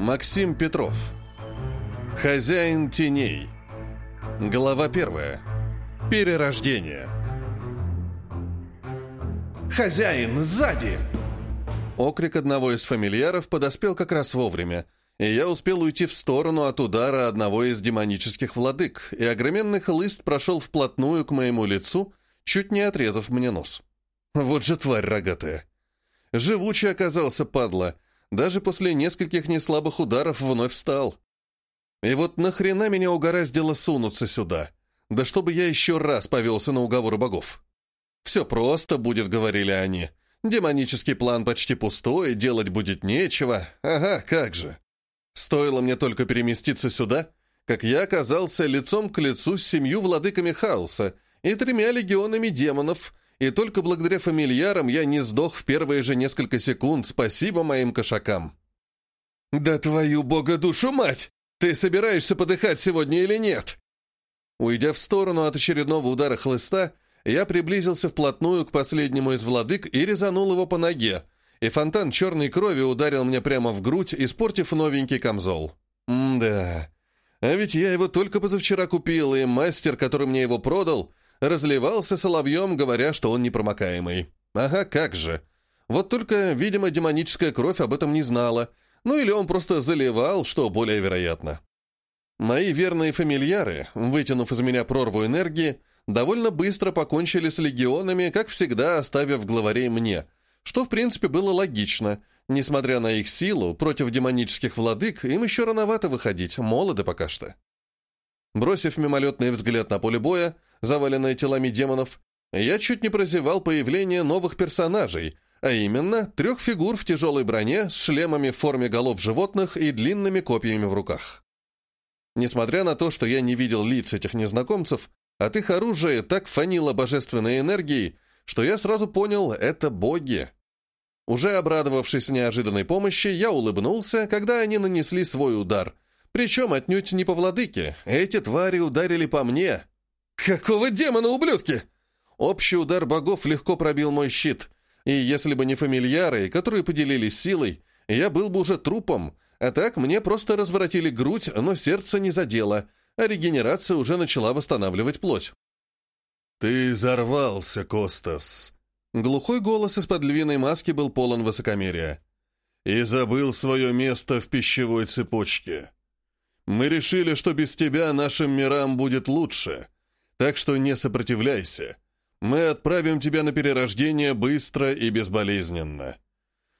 Максим Петров. Хозяин теней. Глава первая. Перерождение. «Хозяин, сзади!» Окрик одного из фамильяров подоспел как раз вовремя, и я успел уйти в сторону от удара одного из демонических владык, и огроменный хлыст прошел вплотную к моему лицу, чуть не отрезав мне нос. Вот же тварь рогатая. Живучий оказался, падла, даже после нескольких неслабых ударов вновь встал. И вот нахрена меня угораздило сунуться сюда? Да чтобы я еще раз повелся на уговоры богов. Все просто будет, говорили они. Демонический план почти пустой, делать будет нечего. Ага, как же. Стоило мне только переместиться сюда, как я оказался лицом к лицу с семью владыками хаоса и тремя легионами демонов, и только благодаря фамильярам я не сдох в первые же несколько секунд, спасибо моим кошакам. «Да твою бога душу мать! Ты собираешься подыхать сегодня или нет?» Уйдя в сторону от очередного удара хлыста, я приблизился вплотную к последнему из владык и резанул его по ноге, и фонтан черной крови ударил мне прямо в грудь, испортив новенький камзол. М-да. А ведь я его только позавчера купил, и мастер, который мне его продал, разливался соловьем, говоря, что он непромокаемый. Ага, как же. Вот только, видимо, демоническая кровь об этом не знала. Ну или он просто заливал, что более вероятно. Мои верные фамильяры, вытянув из меня прорву энергии, довольно быстро покончили с легионами, как всегда оставив главарей мне, что в принципе было логично. Несмотря на их силу, против демонических владык им еще рановато выходить, молоды пока что. Бросив мимолетный взгляд на поле боя, заваленное телами демонов, я чуть не прозевал появление новых персонажей, а именно трех фигур в тяжелой броне с шлемами в форме голов животных и длинными копьями в руках. Несмотря на то, что я не видел лиц этих незнакомцев, от их оружия так фанило божественной энергией, что я сразу понял — это боги. Уже обрадовавшись неожиданной помощи, я улыбнулся, когда они нанесли свой удар. Причем отнюдь не по владыке. Эти твари ударили по мне, «Какого демона, ублюдки?» Общий удар богов легко пробил мой щит, и если бы не фамильяры, которые поделились силой, я был бы уже трупом, а так мне просто разворотили грудь, но сердце не задело, а регенерация уже начала восстанавливать плоть. «Ты взорвался, Костас!» Глухой голос из-под львиной маски был полон высокомерия. «И забыл свое место в пищевой цепочке. Мы решили, что без тебя нашим мирам будет лучше, так что не сопротивляйся. Мы отправим тебя на перерождение быстро и безболезненно.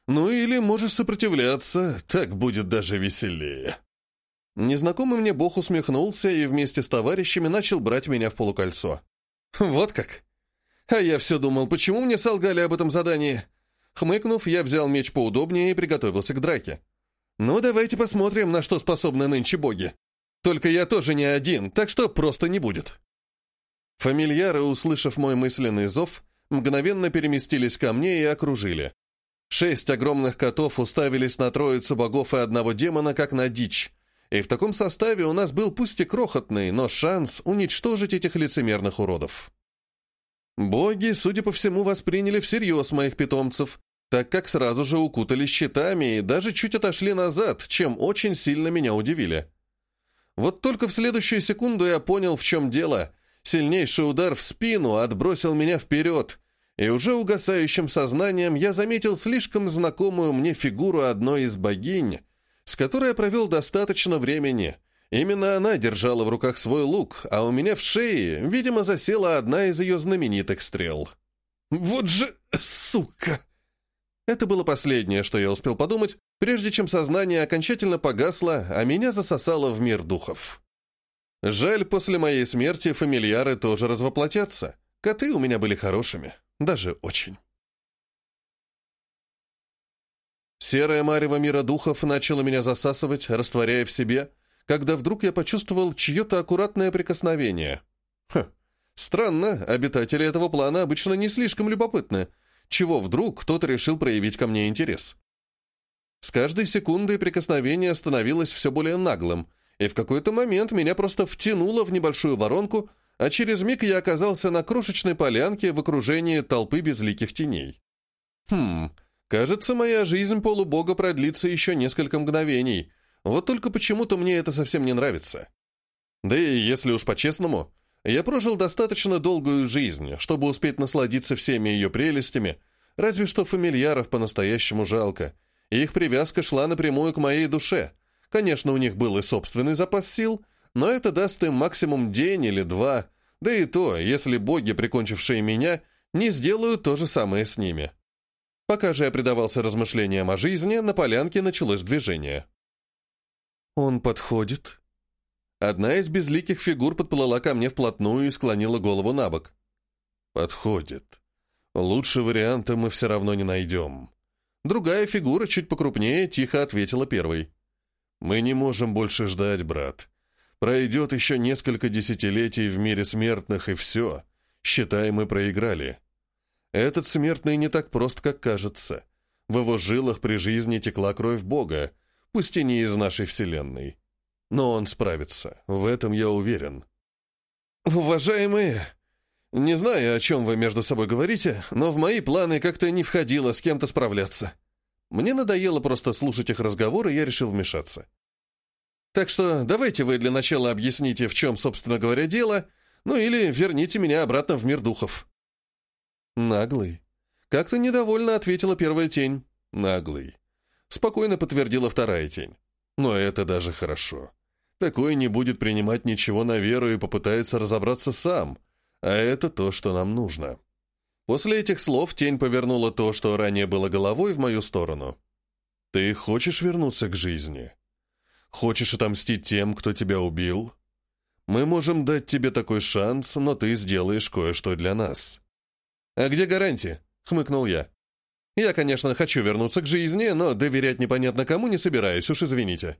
Ну или можешь сопротивляться, так будет даже веселее». Незнакомый мне бог усмехнулся и вместе с товарищами начал брать меня в полукольцо. «Вот как? А я все думал, почему мне солгали об этом задании?» Хмыкнув, я взял меч поудобнее и приготовился к драке. «Ну, давайте посмотрим, на что способны нынче боги. Только я тоже не один, так что просто не будет». Фамильяры, услышав мой мысленный зов, мгновенно переместились ко мне и окружили. Шесть огромных котов уставились на троицу богов и одного демона, как на дичь. И в таком составе у нас был пусть и крохотный, но шанс уничтожить этих лицемерных уродов. Боги, судя по всему, восприняли всерьез моих питомцев, так как сразу же укутали щитами и даже чуть отошли назад, чем очень сильно меня удивили. Вот только в следующую секунду я понял, в чем дело, Сильнейший удар в спину отбросил меня вперед, и уже угасающим сознанием я заметил слишком знакомую мне фигуру одной из богинь, с которой я провел достаточно времени. Именно она держала в руках свой лук, а у меня в шее, видимо, засела одна из ее знаменитых стрел. «Вот же сука!» Это было последнее, что я успел подумать, прежде чем сознание окончательно погасло, а меня засосало в мир духов. Жаль, после моей смерти фамильяры тоже развоплотятся. Коты у меня были хорошими, даже очень. Серая марево мира духов начала меня засасывать, растворяя в себе, когда вдруг я почувствовал чье-то аккуратное прикосновение. Хм, странно, обитатели этого плана обычно не слишком любопытны, чего вдруг кто-то решил проявить ко мне интерес. С каждой секундой прикосновение становилось все более наглым — и в какой-то момент меня просто втянуло в небольшую воронку, а через миг я оказался на крошечной полянке в окружении толпы безликих теней. Хм, кажется, моя жизнь полубога продлится еще несколько мгновений. Вот только почему-то мне это совсем не нравится. Да и если уж по-честному, я прожил достаточно долгую жизнь, чтобы успеть насладиться всеми ее прелестями, разве что фамильяров по-настоящему жалко, и их привязка шла напрямую к моей душе. Конечно, у них был и собственный запас сил, но это даст им максимум день или два, да и то, если боги, прикончившие меня, не сделают то же самое с ними. Пока же я предавался размышлениям о жизни, на полянке началось движение. «Он подходит?» Одна из безликих фигур подплыла ко мне вплотную и склонила голову на бок. «Подходит. Лучше варианта мы все равно не найдем». Другая фигура, чуть покрупнее, тихо ответила первой. «Мы не можем больше ждать, брат. Пройдет еще несколько десятилетий в мире смертных, и все. Считай, мы проиграли. Этот смертный не так прост, как кажется. В его жилах при жизни текла кровь Бога, пусть и не из нашей вселенной. Но он справится, в этом я уверен. «Уважаемые, не знаю, о чем вы между собой говорите, но в мои планы как-то не входило с кем-то справляться. Мне надоело просто слушать их разговоры, и я решил вмешаться. Так что давайте вы для начала объясните, в чем, собственно говоря, дело, ну или верните меня обратно в мир духов». «Наглый». Как-то недовольно ответила первая тень. «Наглый». Спокойно подтвердила вторая тень. «Но это даже хорошо. Такой не будет принимать ничего на веру и попытается разобраться сам, а это то, что нам нужно». После этих слов тень повернула то, что ранее было головой, в мою сторону. «Ты хочешь вернуться к жизни? Хочешь отомстить тем, кто тебя убил? Мы можем дать тебе такой шанс, но ты сделаешь кое-что для нас». «А где гарантия?» — хмыкнул я. «Я, конечно, хочу вернуться к жизни, но доверять непонятно кому не собираюсь, уж извините».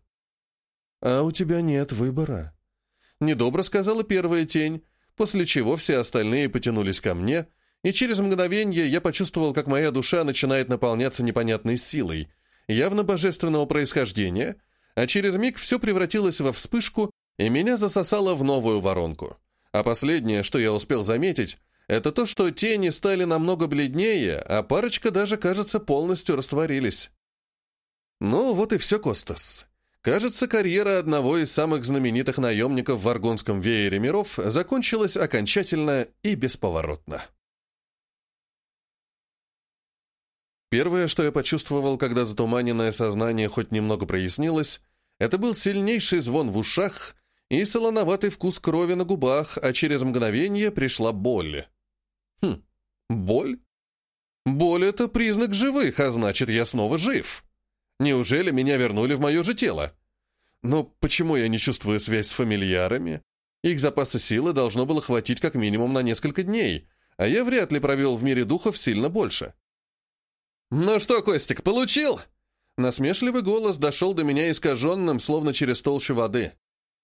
«А у тебя нет выбора», — недобро сказала первая тень, после чего все остальные потянулись ко мне, и через мгновение я почувствовал, как моя душа начинает наполняться непонятной силой, явно божественного происхождения, а через миг все превратилось во вспышку, и меня засосало в новую воронку. А последнее, что я успел заметить, это то, что тени стали намного бледнее, а парочка даже, кажется, полностью растворились. Ну, вот и все, Костас. Кажется, карьера одного из самых знаменитых наемников в Аргонском веере миров закончилась окончательно и бесповоротно. Первое, что я почувствовал, когда затуманенное сознание хоть немного прояснилось, это был сильнейший звон в ушах и солоноватый вкус крови на губах, а через мгновение пришла боль. Хм, боль? Боль — это признак живых, а значит, я снова жив. Неужели меня вернули в мое же тело? Но почему я не чувствую связь с фамильярами? Их запаса силы должно было хватить как минимум на несколько дней, а я вряд ли провел в мире духов сильно больше. «Ну что, Костик, получил?» Насмешливый голос дошел до меня искаженным, словно через толщу воды.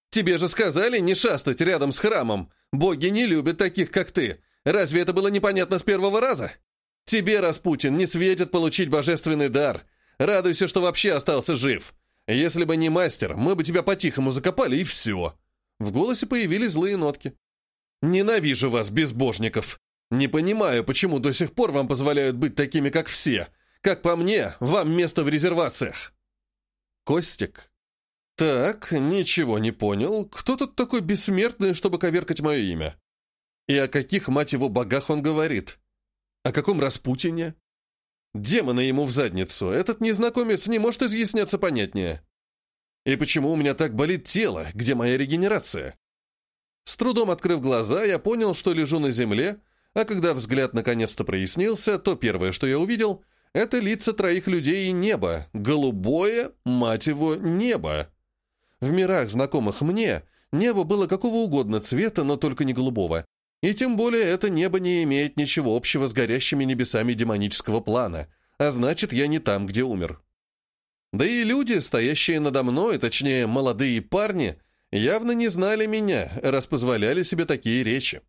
«Тебе же сказали не шастать рядом с храмом. Боги не любят таких, как ты. Разве это было непонятно с первого раза? Тебе, Распутин, не светит получить божественный дар. Радуйся, что вообще остался жив. Если бы не мастер, мы бы тебя по-тихому закопали, и все». В голосе появились злые нотки. «Ненавижу вас, безбожников. Не понимаю, почему до сих пор вам позволяют быть такими, как все. Как по мне, вам место в резервациях». «Костик». «Так, ничего не понял. Кто тут такой бессмертный, чтобы коверкать мое имя?» И о каких, мать его, богах он говорит? О каком Распутине? Демона ему в задницу. Этот незнакомец не может изъясняться понятнее. И почему у меня так болит тело? Где моя регенерация? С трудом открыв глаза, я понял, что лежу на земле, а когда взгляд наконец-то прояснился, то первое, что я увидел, это лица троих людей и небо. Голубое, мать его, небо. В мирах, знакомых мне, небо было какого угодно цвета, но только не голубого. И тем более это небо не имеет ничего общего с горящими небесами демонического плана, а значит, я не там, где умер. Да и люди, стоящие надо мной, точнее, молодые парни, явно не знали меня, раз позволяли себе такие речи.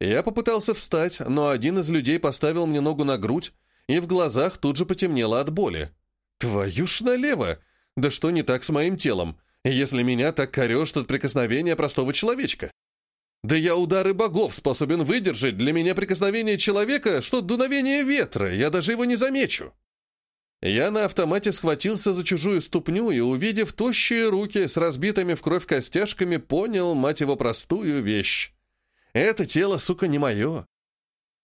Я попытался встать, но один из людей поставил мне ногу на грудь, и в глазах тут же потемнело от боли. «Твою ж налево! Да что не так с моим телом, если меня так корежит от прикосновения простого человечка?» Да я удары богов способен выдержать. Для меня прикосновение человека, что дуновение ветра, я даже его не замечу. Я на автомате схватился за чужую ступню и, увидев тощие руки с разбитыми в кровь костяшками, понял, мать его, простую вещь. Это тело, сука, не мое.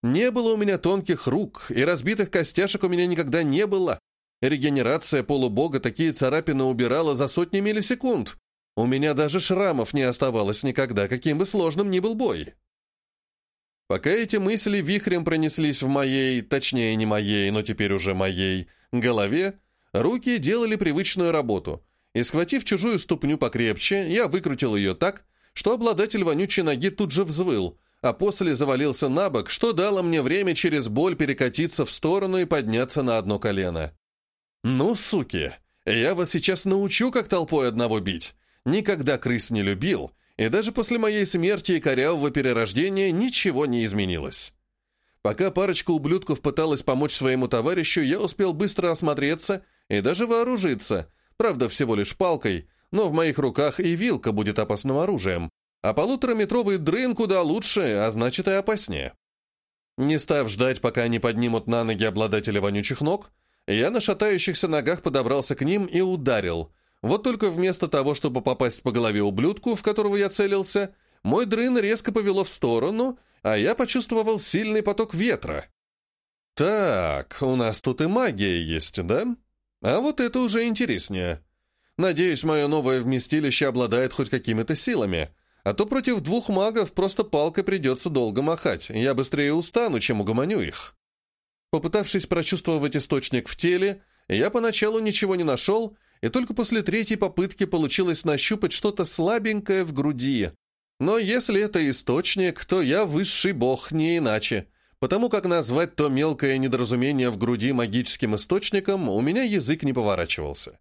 Не было у меня тонких рук, и разбитых костяшек у меня никогда не было. Регенерация полубога такие царапины убирала за сотни миллисекунд. У меня даже шрамов не оставалось никогда, каким бы сложным ни был бой. Пока эти мысли вихрем пронеслись в моей, точнее не моей, но теперь уже моей, голове, руки делали привычную работу, и, схватив чужую ступню покрепче, я выкрутил ее так, что обладатель вонючей ноги тут же взвыл, а после завалился на бок, что дало мне время через боль перекатиться в сторону и подняться на одно колено. «Ну, суки, я вас сейчас научу, как толпой одного бить. Никогда крыс не любил, и даже после моей смерти и корявого перерождения ничего не изменилось. Пока парочка ублюдков пыталась помочь своему товарищу, я успел быстро осмотреться и даже вооружиться, правда, всего лишь палкой, но в моих руках и вилка будет опасным оружием, а полутораметровый дрын куда лучше, а значит и опаснее. Не став ждать, пока они поднимут на ноги обладателя вонючих ног, я на шатающихся ногах подобрался к ним и ударил — вот только вместо того, чтобы попасть по голове ублюдку, в которого я целился, мой дрын резко повело в сторону, а я почувствовал сильный поток ветра. Так, у нас тут и магия есть, да? А вот это уже интереснее. Надеюсь, мое новое вместилище обладает хоть какими-то силами, а то против двух магов просто палкой придется долго махать, я быстрее устану, чем угомоню их. Попытавшись прочувствовать источник в теле, я поначалу ничего не нашел, и только после третьей попытки получилось нащупать что-то слабенькое в груди. Но если это источник, то я высший бог, не иначе. Потому как назвать то мелкое недоразумение в груди магическим источником у меня язык не поворачивался.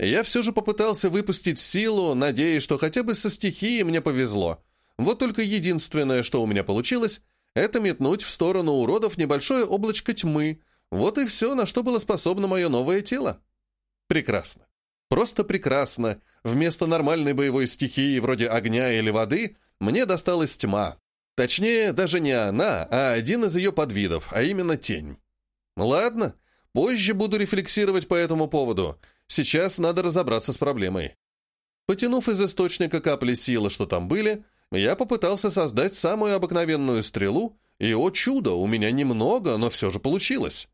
Я все же попытался выпустить силу, надеясь, что хотя бы со стихией мне повезло. Вот только единственное, что у меня получилось, это метнуть в сторону уродов небольшое облачко тьмы. Вот и все, на что было способно мое новое тело. Прекрасно. Просто прекрасно. Вместо нормальной боевой стихии вроде огня или воды мне досталась тьма. Точнее, даже не она, а один из ее подвидов, а именно тень. Ладно, позже буду рефлексировать по этому поводу. Сейчас надо разобраться с проблемой. Потянув из источника капли силы, что там были, я попытался создать самую обыкновенную стрелу, и, о чудо, у меня немного, но все же получилось.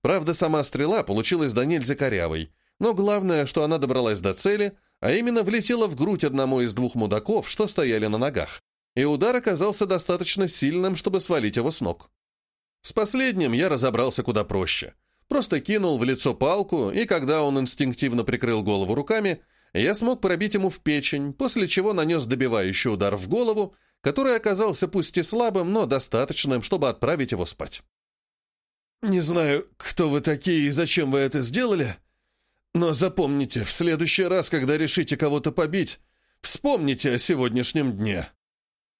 Правда, сама стрела получилась до нельзя корявой, но главное, что она добралась до цели, а именно влетела в грудь одному из двух мудаков, что стояли на ногах. И удар оказался достаточно сильным, чтобы свалить его с ног. С последним я разобрался куда проще. Просто кинул в лицо палку, и когда он инстинктивно прикрыл голову руками, я смог пробить ему в печень, после чего нанес добивающий удар в голову, который оказался пусть и слабым, но достаточным, чтобы отправить его спать. «Не знаю, кто вы такие и зачем вы это сделали», но запомните, в следующий раз, когда решите кого-то побить, вспомните о сегодняшнем дне».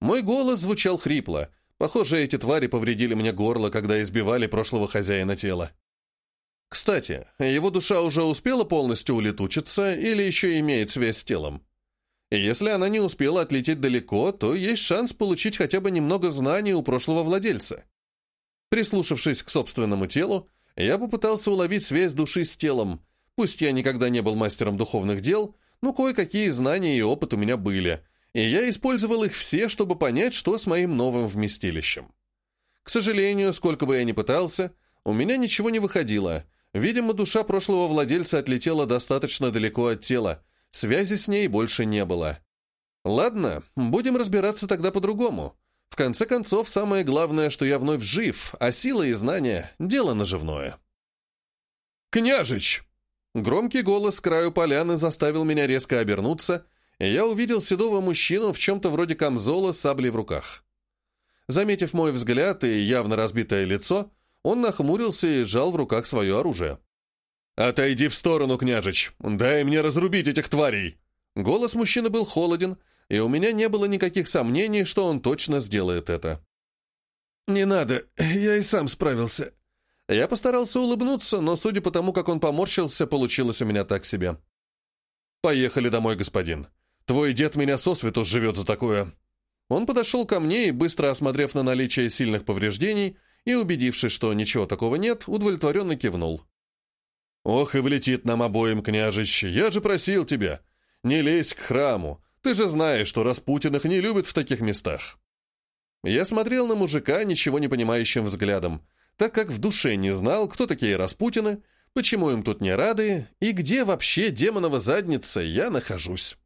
Мой голос звучал хрипло. Похоже, эти твари повредили мне горло, когда избивали прошлого хозяина тела. Кстати, его душа уже успела полностью улетучиться или еще имеет связь с телом? Если она не успела отлететь далеко, то есть шанс получить хотя бы немного знаний у прошлого владельца. Прислушавшись к собственному телу, я попытался уловить связь души с телом, Пусть я никогда не был мастером духовных дел, но кое-какие знания и опыт у меня были, и я использовал их все, чтобы понять, что с моим новым вместилищем. К сожалению, сколько бы я ни пытался, у меня ничего не выходило. Видимо, душа прошлого владельца отлетела достаточно далеко от тела, связи с ней больше не было. Ладно, будем разбираться тогда по-другому. В конце концов, самое главное, что я вновь жив, а сила и знания — дело наживное. «Княжич!» Громкий голос с краю поляны заставил меня резко обернуться, и я увидел седого мужчину в чем-то вроде камзола с саблей в руках. Заметив мой взгляд и явно разбитое лицо, он нахмурился и сжал в руках свое оружие. «Отойди в сторону, княжич! Дай мне разрубить этих тварей!» Голос мужчины был холоден, и у меня не было никаких сомнений, что он точно сделает это. «Не надо, я и сам справился», я постарался улыбнуться, но, судя по тому, как он поморщился, получилось у меня так себе. «Поехали домой, господин. Твой дед меня сосвету живет за такое». Он подошел ко мне и, быстро осмотрев на наличие сильных повреждений и убедившись, что ничего такого нет, удовлетворенно кивнул. «Ох, и влетит нам обоим, княжич, я же просил тебя, не лезь к храму, ты же знаешь, что Распутиных не любят в таких местах». Я смотрел на мужика ничего не понимающим взглядом, так как в душе не знал, кто такие Распутины, почему им тут не рады и где вообще демонова задница я нахожусь.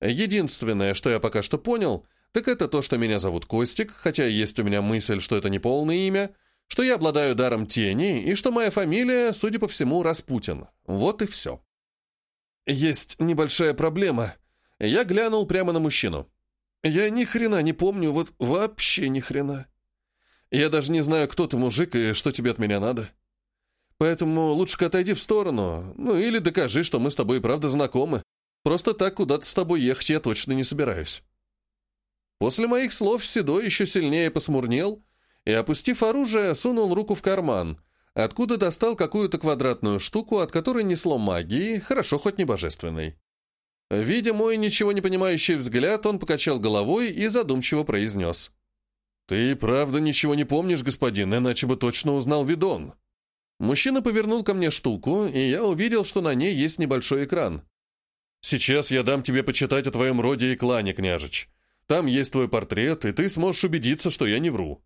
Единственное, что я пока что понял, так это то, что меня зовут Костик, хотя есть у меня мысль, что это не полное имя, что я обладаю даром тени и что моя фамилия, судя по всему, Распутин. Вот и все. Есть небольшая проблема. Я глянул прямо на мужчину. Я ни хрена не помню, вот вообще ни хрена. Я даже не знаю, кто ты, мужик, и что тебе от меня надо. Поэтому лучше-ка отойди в сторону, ну или докажи, что мы с тобой и правда знакомы. Просто так куда-то с тобой ехать я точно не собираюсь». После моих слов Седой еще сильнее посмурнел и, опустив оружие, сунул руку в карман, откуда достал какую-то квадратную штуку, от которой несло магии, хорошо хоть не божественной. Видя мой ничего не понимающий взгляд, он покачал головой и задумчиво произнес. «Ты правда ничего не помнишь, господин, иначе бы точно узнал Видон». Мужчина повернул ко мне штуку, и я увидел, что на ней есть небольшой экран. «Сейчас я дам тебе почитать о твоем роде и клане, княжич. Там есть твой портрет, и ты сможешь убедиться, что я не вру.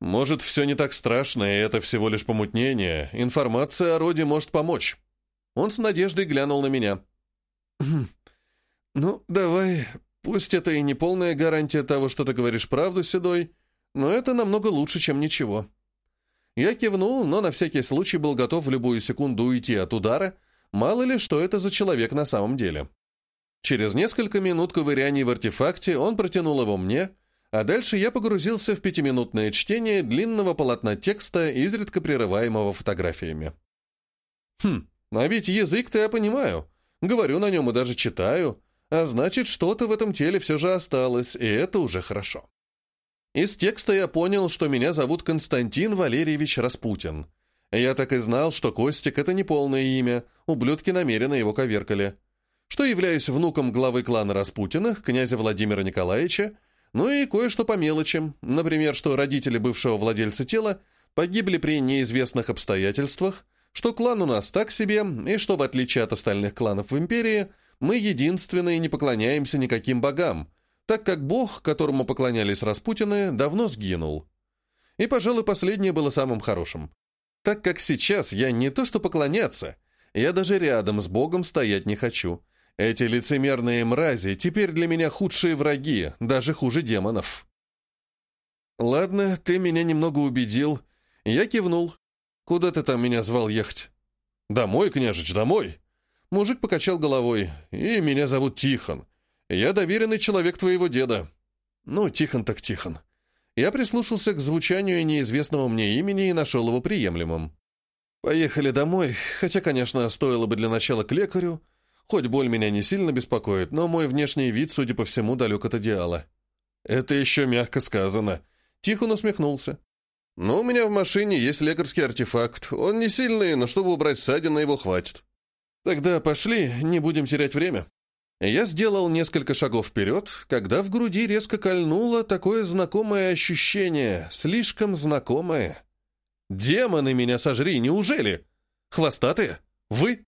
Может, все не так страшно, и это всего лишь помутнение. Информация о роде может помочь». Он с надеждой глянул на меня. «Хм, «Ну, давай, пусть это и не полная гарантия того, что ты говоришь правду, Седой, но это намного лучше, чем ничего». Я кивнул, но на всякий случай был готов в любую секунду уйти от удара, мало ли, что это за человек на самом деле. Через несколько минут ковыряний в артефакте он протянул его мне, а дальше я погрузился в пятиминутное чтение длинного полотна текста, изредка прерываемого фотографиями. Хм, а ведь язык-то я понимаю, говорю на нем и даже читаю, а значит, что-то в этом теле все же осталось, и это уже хорошо. Из текста я понял, что меня зовут Константин Валерьевич Распутин. Я так и знал, что Костик — это не полное имя, ублюдки намеренно его коверкали. Что являюсь внуком главы клана Распутиных, князя Владимира Николаевича, ну и кое-что по мелочам, например, что родители бывшего владельца тела погибли при неизвестных обстоятельствах, что клан у нас так себе, и что, в отличие от остальных кланов в Империи, мы единственные не поклоняемся никаким богам, так как бог, которому поклонялись Распутины, давно сгинул. И, пожалуй, последнее было самым хорошим. Так как сейчас я не то что поклоняться, я даже рядом с богом стоять не хочу. Эти лицемерные мрази теперь для меня худшие враги, даже хуже демонов. Ладно, ты меня немного убедил. Я кивнул. Куда ты там меня звал ехать? Домой, княжич, домой. Мужик покачал головой. И меня зовут Тихон. «Я доверенный человек твоего деда». «Ну, Тихон так Тихон». Я прислушался к звучанию неизвестного мне имени и нашел его приемлемым. «Поехали домой, хотя, конечно, стоило бы для начала к лекарю. Хоть боль меня не сильно беспокоит, но мой внешний вид, судя по всему, далек от идеала». «Это еще мягко сказано». Тихон усмехнулся. «Но у меня в машине есть лекарский артефакт. Он не сильный, но чтобы убрать ссадины, его хватит. Тогда пошли, не будем терять время». Я сделал несколько шагов вперед, когда в груди резко кольнуло такое знакомое ощущение, слишком знакомое. «Демоны меня сожри, неужели? Хвостатые? Вы?»